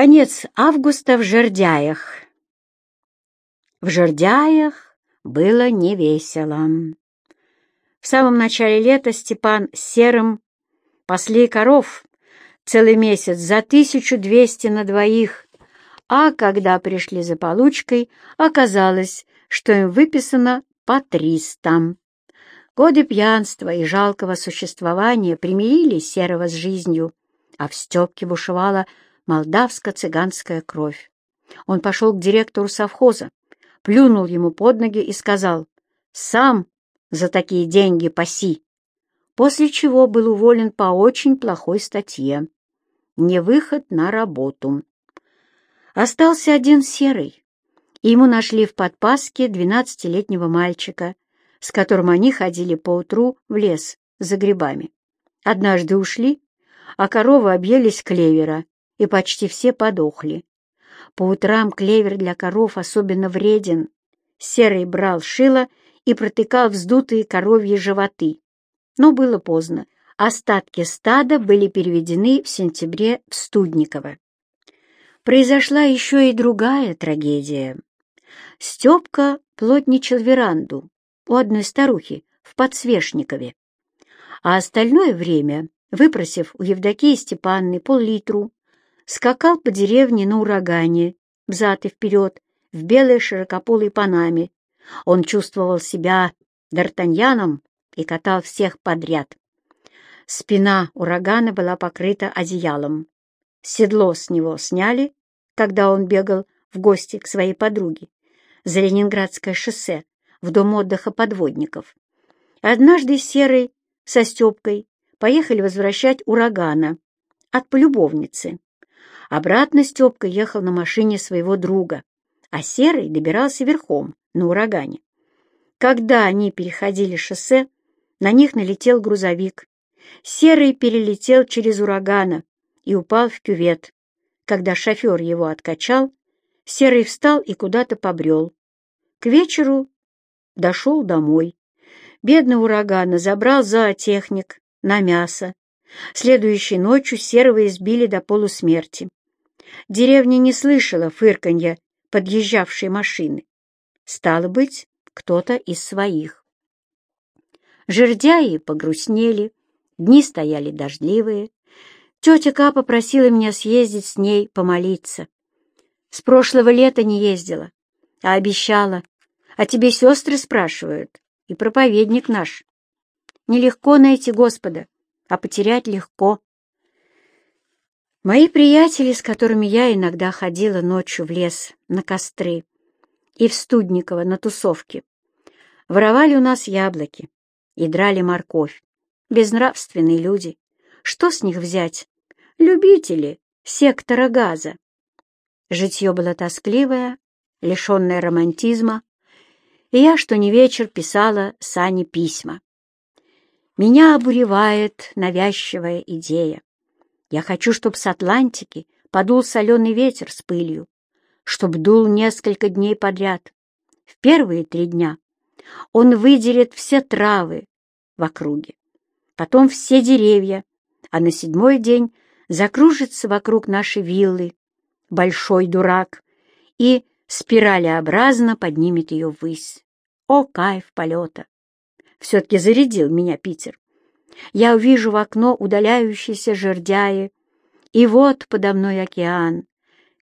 Конец августа в Жердяях. В Жердяях было невесело. В самом начале лета Степан с Серым пасли коров целый месяц за 1200 на двоих, а когда пришли за получкой, оказалось, что им выписано по 300. Годы пьянства и жалкого существования примирили Серого с жизнью, а в Степке бушевала молдавско-цыганская кровь. Он пошел к директору совхоза, плюнул ему под ноги и сказал «Сам за такие деньги паси», после чего был уволен по очень плохой статье «Не выход на работу». Остался один серый, и ему нашли в подпаске двенадцатилетнего мальчика, с которым они ходили поутру в лес за грибами. Однажды ушли, а коровы объелись клевера, и почти все подохли. По утрам клевер для коров особенно вреден. Серый брал шило и протыкал вздутые коровьи животы. Но было поздно. Остатки стада были переведены в сентябре в Студниково. Произошла еще и другая трагедия. Степка плотничал веранду у одной старухи в Подсвечникове, а остальное время, выпросив у Евдокии Степанны пол-литру, скакал по деревне на урагане, взад и вперед, в белой широкополой панаме. Он чувствовал себя Д'Артаньяном и катал всех подряд. Спина урагана была покрыта одеялом. Седло с него сняли, когда он бегал в гости к своей подруге за Ленинградское шоссе в дом отдыха подводников. Однажды Серый со Степкой поехали возвращать урагана от полюбовницы. Обратно Степка ехал на машине своего друга, а Серый добирался верхом на урагане. Когда они переходили шоссе, на них налетел грузовик. Серый перелетел через урагана и упал в кювет. Когда шофер его откачал, Серый встал и куда-то побрел. К вечеру дошел домой. Бедный урагана забрал зоотехник на мясо. Следующей ночью Серого избили до полусмерти. Деревня не слышала фырканья подъезжавшей машины. Стало быть, кто-то из своих. Жердяи погрустнели, дни стояли дождливые. Тетя Ка попросила меня съездить с ней помолиться. С прошлого лета не ездила, а обещала. А тебе сестры спрашивают, и проповедник наш. Нелегко найти Господа, а потерять легко. Мои приятели, с которыми я иногда ходила ночью в лес на костры и в Студниково на тусовки, воровали у нас яблоки и драли морковь. Безнравственные люди. Что с них взять? Любители сектора газа. Житье было тоскливое, лишенное романтизма, и я, что не вечер, писала Сане письма. Меня обуревает навязчивая идея. Я хочу, чтобы с Атлантики подул соленый ветер с пылью, чтоб дул несколько дней подряд. В первые три дня он выделит все травы в округе, потом все деревья, а на седьмой день закружится вокруг нашей виллы большой дурак и спиралеобразно поднимет ее ввысь. О, кайф полета! Все-таки зарядил меня Питер. Я увижу в окно удаляющиеся жердяи, и вот подо мной океан.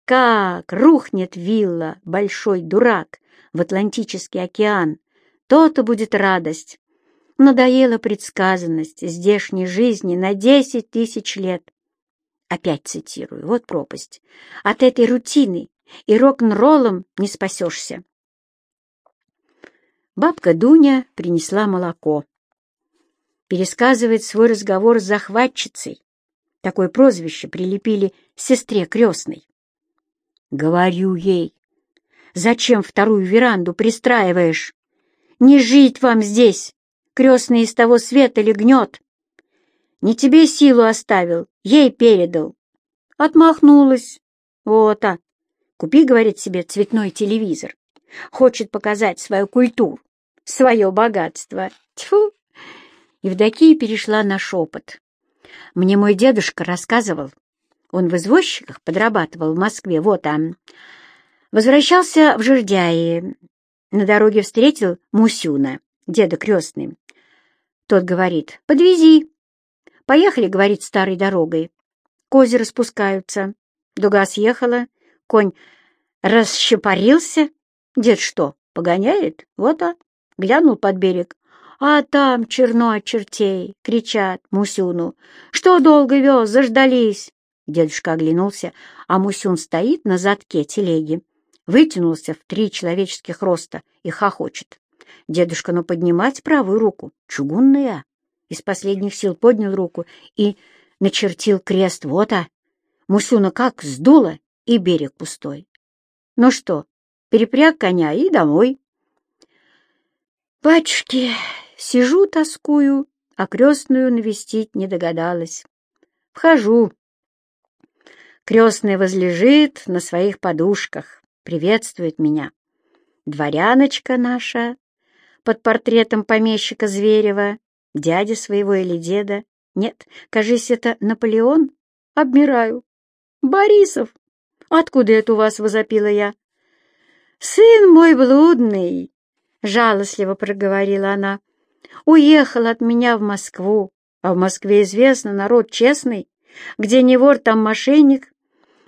Как рухнет вилла, большой дурак, в Атлантический океан, то-то будет радость. Надоела предсказанность здешней жизни на десять тысяч лет. Опять цитирую, вот пропасть. От этой рутины и рок-н-роллом не спасешься. Бабка Дуня принесла молоко пересказывает свой разговор с захватчицей. Такое прозвище прилепили сестре крестной. Говорю ей, зачем вторую веранду пристраиваешь? Не жить вам здесь, крестный из того света легнет. Не тебе силу оставил, ей передал. Отмахнулась. Вот, а. Купи, говорит себе, цветной телевизор. Хочет показать свою культуру, свое богатство. Тьфу! Евдокия перешла на шепот. Мне мой дедушка рассказывал, Он в извозчиках подрабатывал в Москве, вот там. Возвращался в Жердяи. На дороге встретил Мусюна, деда крестный. Тот говорит, подвези. Поехали, говорит, старой дорогой. Кози распускаются. Дуга съехала, конь расщепорился. Дед что, погоняет? Вот а. Глянул под берег. А там черно от чертей, кричат Мусюну. Что долго вез, заждались? Дедушка оглянулся, а Мусюн стоит на задке телеги, вытянулся в три человеческих роста и хохочет. Дедушка, ну поднимать правую руку, чугунная. Из последних сил поднял руку и начертил крест. Вот а! Мусюна как сдуло, и берег пустой. Ну что, перепряг коня и домой. Батюшки, сижу, тоскую, а крестную навестить не догадалась. Вхожу, Крестная возлежит на своих подушках, приветствует меня. Дворяночка наша под портретом помещика Зверева, дяди своего или деда. Нет, кажись, это Наполеон. Обмираю. Борисов! Откуда это у вас возопила я? Сын мой блудный, жалостливо проговорила она, уехал от меня в Москву, а в Москве известно народ честный, где не вор, там мошенник,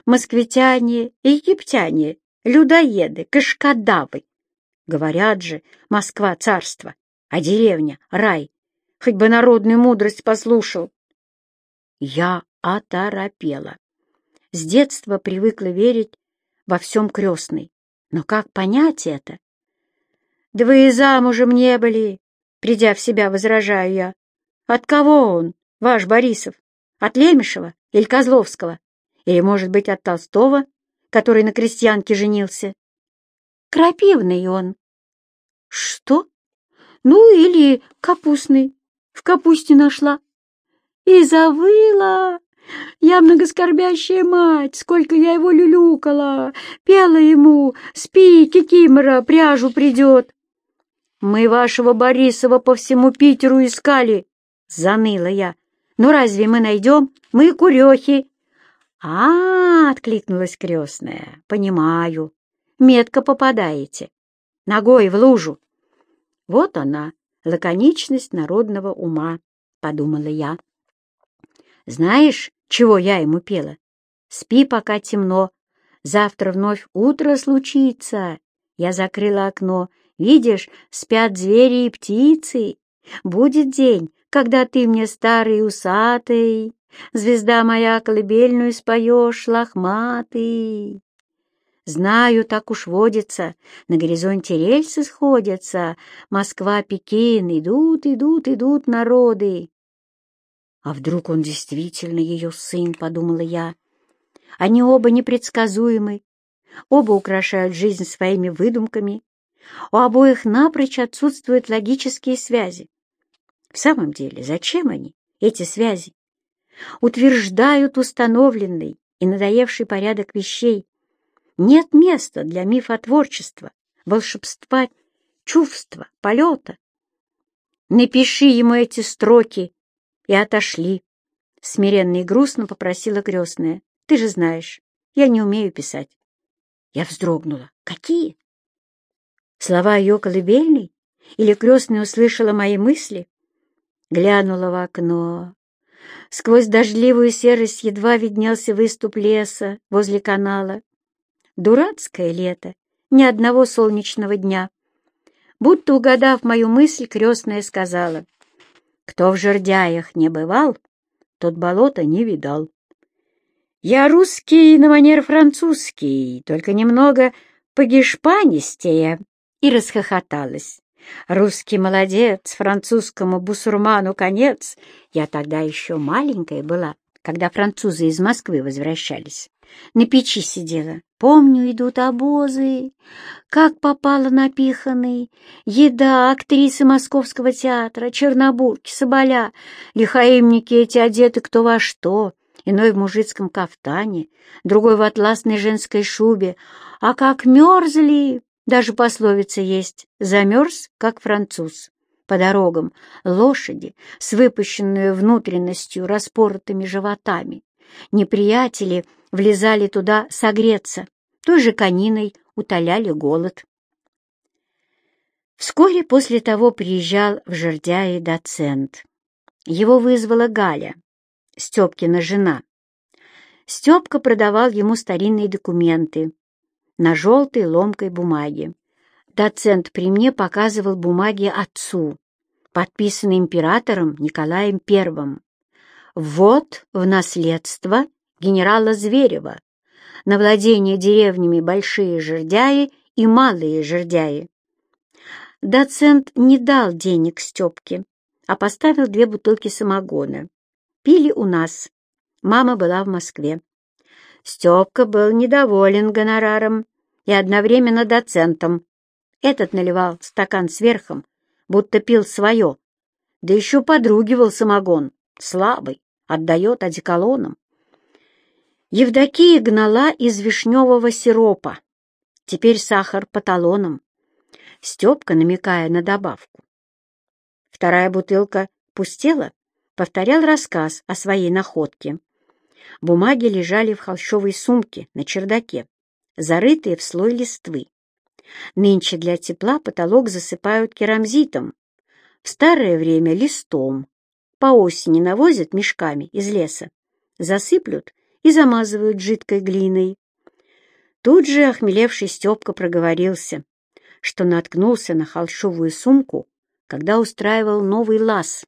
москвитяне и египтяне, людоеды, кашкадавы. Говорят же, Москва — царство, а деревня — рай. Хоть бы народную мудрость послушал. Я оторопела. С детства привыкла верить во всем крестный. Но как понять это? Да вы и замужем не были, придя в себя, возражаю я. От кого он, ваш Борисов? От Лемешева или Козловского? Или, может быть, от Толстого, который на крестьянке женился? Крапивный он. Что? Ну, или капустный. В капусте нашла. И завыла. Я многоскорбящая мать, сколько я его люлюкала, пела ему, спи, кикимора, пряжу придет. Мы вашего Борисова по всему Питеру искали, заныла я. Ну разве мы найдем? Мы курехи, а, откликнулась крестная, — понимаю. Метко попадаете. Ногой в лужу. Вот она, лаконичность народного ума, — подумала я. Знаешь, чего я ему пела? Спи, пока темно. Завтра вновь утро случится. Я закрыла окно. Видишь, спят звери и птицы. Будет день, когда ты мне старый усатый, Звезда моя, колыбельную споешь, лохматый. Знаю, так уж водится, на горизонте рельсы сходятся, Москва, Пекин, идут, идут, идут народы. А вдруг он действительно ее сын, подумала я. Они оба непредсказуемы, оба украшают жизнь своими выдумками, у обоих напрочь отсутствуют логические связи. В самом деле, зачем они, эти связи? утверждают установленный и надоевший порядок вещей. Нет места для мифотворчества, волшебства, чувства, полета. Напиши ему эти строки и отошли. Смиренно и грустно попросила крестная. Ты же знаешь, я не умею писать. Я вздрогнула. Какие? Слова ее колыбельной? Или крестная услышала мои мысли? Глянула в окно. Сквозь дождливую серость едва виднелся выступ леса возле канала. Дурацкое лето, ни одного солнечного дня. Будто угадав мою мысль, крестная сказала, «Кто в жердяях не бывал, тот болота не видал». «Я русский на манер французский, только немного погишпанистее», и расхохоталась. Русский молодец, французскому бусурману конец. Я тогда еще маленькая была, когда французы из Москвы возвращались. На печи сидела. Помню, идут обозы. Как попало напиханный. Еда, актрисы Московского театра, чернобурки, соболя. Лихаимники эти одеты кто во что. Иной в мужицком кафтане, другой в атласной женской шубе. А как мерзли! Даже пословица есть «замерз, как француз». По дорогам лошади с выпущенной внутренностью распоротыми животами, Неприятели влезали туда согреться, той же кониной утоляли голод. Вскоре после того приезжал в Жердяи доцент. Его вызвала Галя, Степкина жена. Степка продавал ему старинные документы на желтой ломкой бумаге. Доцент при мне показывал бумаги отцу, подписанные императором Николаем I. Вот в наследство генерала Зверева на владение деревнями Большие Жердяи и Малые Жердяи. Доцент не дал денег Степке, а поставил две бутылки самогона. Пили у нас. Мама была в Москве. Степка был недоволен гонораром и одновременно доцентом. Этот наливал стакан сверхом, будто пил свое, да еще подругивал самогон, слабый, отдает одеколоном. Евдокия гнала из вишневого сиропа, теперь сахар по талонам. Степка, намекая на добавку. Вторая бутылка пустела, повторял рассказ о своей находке. Бумаги лежали в холщовой сумке на чердаке зарытые в слой листвы. Нынче для тепла потолок засыпают керамзитом, в старое время листом. По осени навозят мешками из леса, засыплют и замазывают жидкой глиной. Тут же охмелевший Степка проговорился, что наткнулся на холщовую сумку, когда устраивал новый лаз.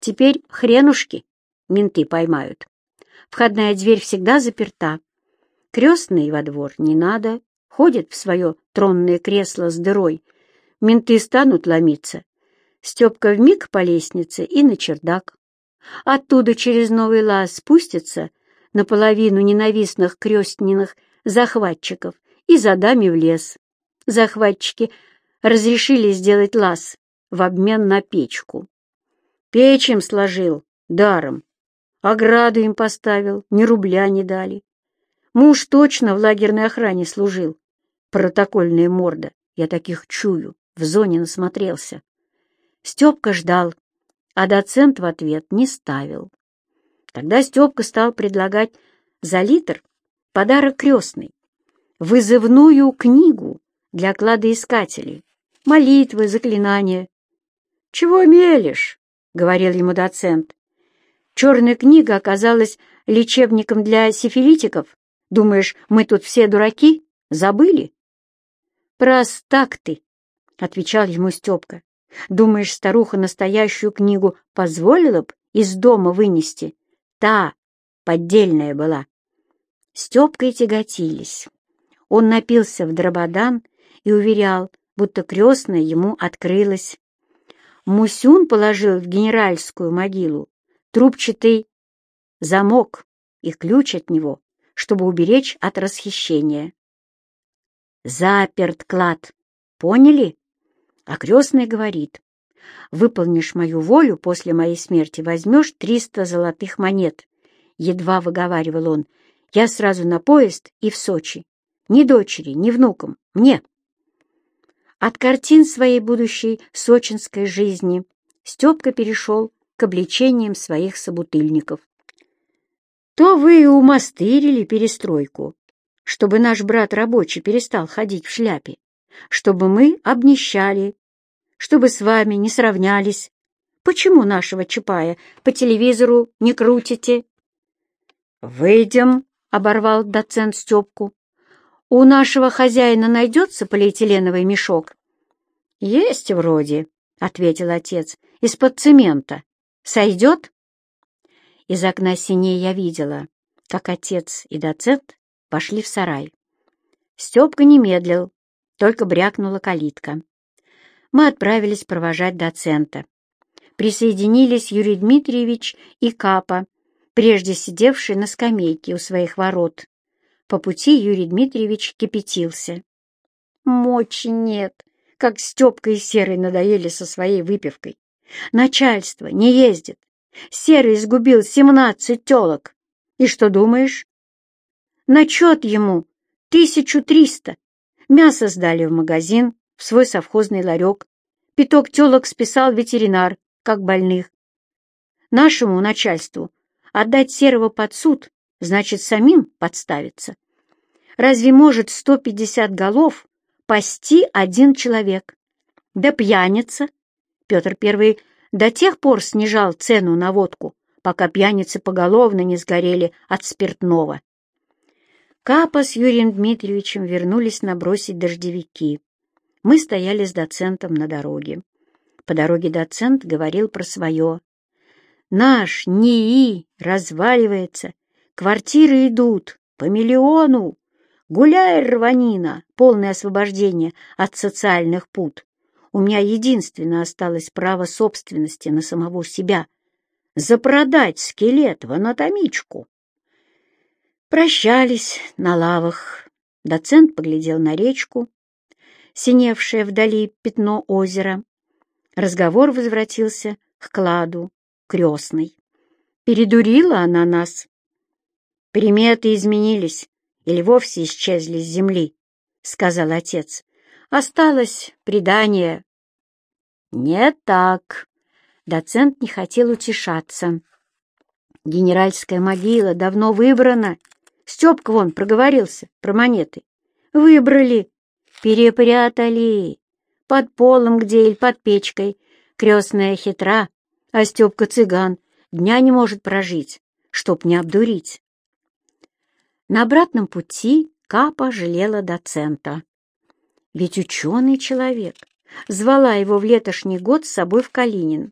Теперь хренушки менты поймают. Входная дверь всегда заперта, Крестный во двор не надо, ходит в свое тронное кресло с дырой. Менты станут ломиться. Степка вмиг по лестнице и на чердак. Оттуда через новый лаз спустится наполовину ненавистных крестниных захватчиков и за дами в лес. Захватчики разрешили сделать лаз в обмен на печку. Печь им сложил даром, ограду им поставил, ни рубля не дали. Муж точно в лагерной охране служил. Протокольная морда. Я таких чую. В зоне насмотрелся. Степка ждал, а доцент в ответ не ставил. Тогда Степка стал предлагать за литр подарок крестный, вызывную книгу для кладоискателей, молитвы, заклинания. «Чего мелешь?» — говорил ему доцент. Черная книга оказалась лечебником для сифилитиков Думаешь, мы тут все дураки? Забыли? Простак ты, — отвечал ему Степка. Думаешь, старуха настоящую книгу позволила б из дома вынести? Та, поддельная была. Степкой тяготились. Он напился в дрободан и уверял, будто крестная ему открылась. Мусюн положил в генеральскую могилу трубчатый замок и ключ от него чтобы уберечь от расхищения. Заперт клад. Поняли? А крестный говорит, выполнишь мою волю, после моей смерти возьмешь триста золотых монет. Едва выговаривал он, я сразу на поезд и в Сочи. Ни дочери, ни внукам, мне. От картин своей будущей сочинской жизни Степка перешел к обличениям своих собутыльников то вы и умастырили перестройку, чтобы наш брат рабочий перестал ходить в шляпе, чтобы мы обнищали, чтобы с вами не сравнялись. Почему нашего Чапая по телевизору не крутите? «Выйдем», — оборвал доцент Степку. «У нашего хозяина найдется полиэтиленовый мешок?» «Есть вроде», — ответил отец, — «из-под цемента. Сойдет?» Из окна синей я видела, как отец и доцент пошли в сарай. Степка не медлил, только брякнула калитка. Мы отправились провожать доцента. Присоединились Юрий Дмитриевич и Капа, прежде сидевший на скамейке у своих ворот. По пути Юрий Дмитриевич кипятился. «Мочи нет, как Степка и Серый надоели со своей выпивкой. Начальство не ездит, Серый сгубил семнадцать телок. И что думаешь? Начет ему тысячу триста. Мясо сдали в магазин, в свой совхозный ларек. Пяток телок списал ветеринар, как больных. Нашему начальству отдать Серого под суд значит, самим подставиться. Разве может 150 голов пасти один человек? Да пьяница. Петр I до тех пор снижал цену на водку, пока пьяницы поголовно не сгорели от спиртного. Капа с Юрием Дмитриевичем вернулись набросить дождевики. Мы стояли с доцентом на дороге. По дороге доцент говорил про свое. «Наш НИИ разваливается, квартиры идут по миллиону. Гуляй, рванина, полное освобождение от социальных пут. У меня единственно осталось право собственности на самого себя. Запродать скелет в анатомичку». Прощались на лавах. Доцент поглядел на речку, синевшее вдали пятно озера. Разговор возвратился к кладу, крестной. Передурила она нас. Приметы изменились или вовсе исчезли с земли, — сказал отец. Осталось предание. Не так. Доцент не хотел утешаться. Генеральская могила давно выбрана, Степка вон проговорился про монеты. Выбрали, перепрятали. Под полом где или под печкой. Крестная хитра, а Степка цыган дня не может прожить, чтоб не обдурить. На обратном пути Капа жалела доцента. Ведь ученый человек. Звала его в летошний год с собой в Калинин.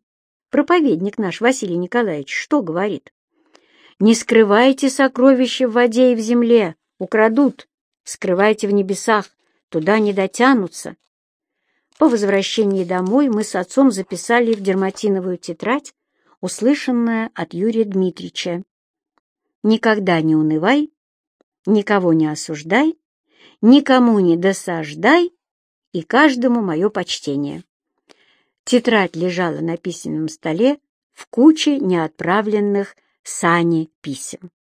Проповедник наш Василий Николаевич что говорит? Не скрывайте сокровища в воде и в земле, украдут. Скрывайте в небесах, туда не дотянутся. По возвращении домой мы с отцом записали в дерматиновую тетрадь услышанное от Юрия Дмитрича. Никогда не унывай, никого не осуждай, никому не досаждай и каждому мое почтение. Тетрадь лежала на письменном столе в куче неотправленных Сани писем.